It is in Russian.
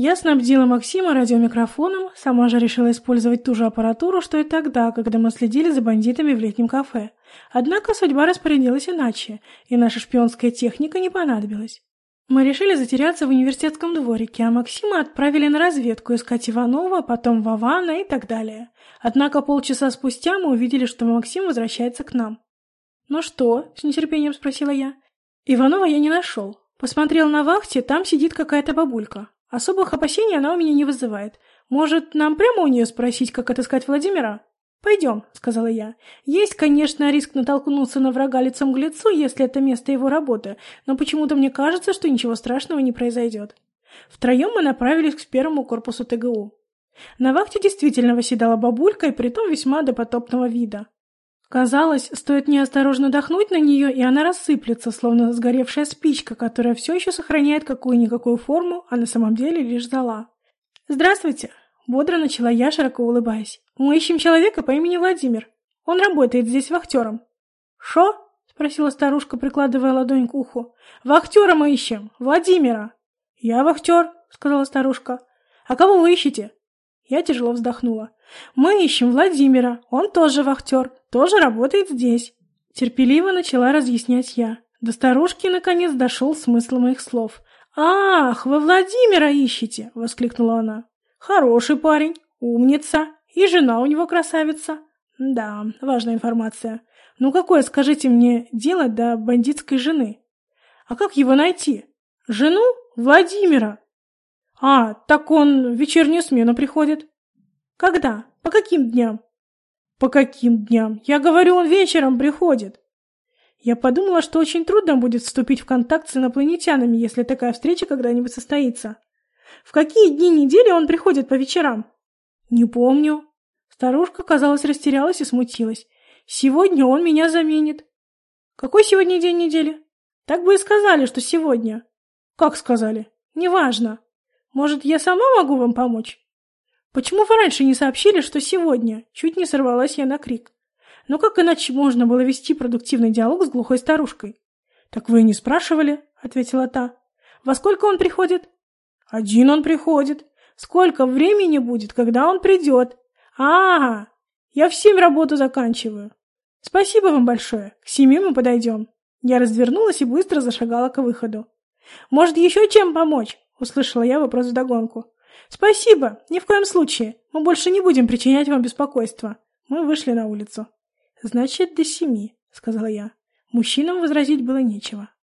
Я снабдила Максима радиомикрофоном, сама же решила использовать ту же аппаратуру, что и тогда, когда мы следили за бандитами в летнем кафе. Однако судьба распорядилась иначе, и наша шпионская техника не понадобилась. Мы решили затеряться в университетском дворике, а Максима отправили на разведку искать Иванова, потом Вована и так далее. Однако полчаса спустя мы увидели, что Максим возвращается к нам. «Ну что?» — с нетерпением спросила я. Иванова я не нашел. Посмотрел на вахте, там сидит какая-то бабулька. Особых опасений она у меня не вызывает. Может, нам прямо у нее спросить, как отыскать Владимира? «Пойдем», — сказала я. «Есть, конечно, риск натолкнуться на врага лицом к лицу, если это место его работы, но почему-то мне кажется, что ничего страшного не произойдет». Втроем мы направились к первому корпусу ТГУ. На вахте действительно восседала бабулька, и притом весьма допотопного вида. Казалось, стоит неосторожно дохнуть на нее, и она рассыплется, словно сгоревшая спичка, которая все еще сохраняет какую-никакую форму, а на самом деле лишь зола. «Здравствуйте!» — бодро начала я, широко улыбаясь. «Мы ищем человека по имени Владимир. Он работает здесь вахтером». «Шо?» — спросила старушка, прикладывая ладонь к уху. «Вахтера мы ищем! Владимира!» «Я вахтер!» — сказала старушка. «А кого вы ищете?» Я тяжело вздохнула. «Мы ищем Владимира. Он тоже вахтер. Тоже работает здесь». Терпеливо начала разъяснять я. До старушки наконец дошел смысл моих слов. «Ах, вы Владимира ищете!» — воскликнула она. «Хороший парень, умница, и жена у него красавица». «Да, важная информация. Ну какое, скажите мне, дело до бандитской жены? А как его найти? Жену? Владимира!» «А, так он в вечернюю смену приходит». «Когда? По каким дням?» «По каким дням? Я говорю, он вечером приходит». Я подумала, что очень трудно будет вступить в контакт с инопланетянами, если такая встреча когда-нибудь состоится. В какие дни недели он приходит по вечерам? Не помню. Старушка, казалось, растерялась и смутилась. Сегодня он меня заменит. Какой сегодня день недели? Так бы и сказали, что сегодня. Как сказали? Неважно. Может, я сама могу вам помочь? Почему вы раньше не сообщили, что сегодня? Чуть не сорвалась я на крик. Но как иначе можно было вести продуктивный диалог с глухой старушкой? Так вы и не спрашивали, ответила та. Во сколько он приходит? Один он приходит. Сколько времени будет, когда он придет? А, -а, -а я в семь работу заканчиваю. Спасибо вам большое. К семи мы подойдем. Я развернулась и быстро зашагала к выходу. Может, еще чем помочь? Услышала я вопрос вдогонку. «Спасибо! Ни в коем случае! Мы больше не будем причинять вам беспокойство!» Мы вышли на улицу. «Значит, до семи», — сказала я. Мужчинам возразить было нечего.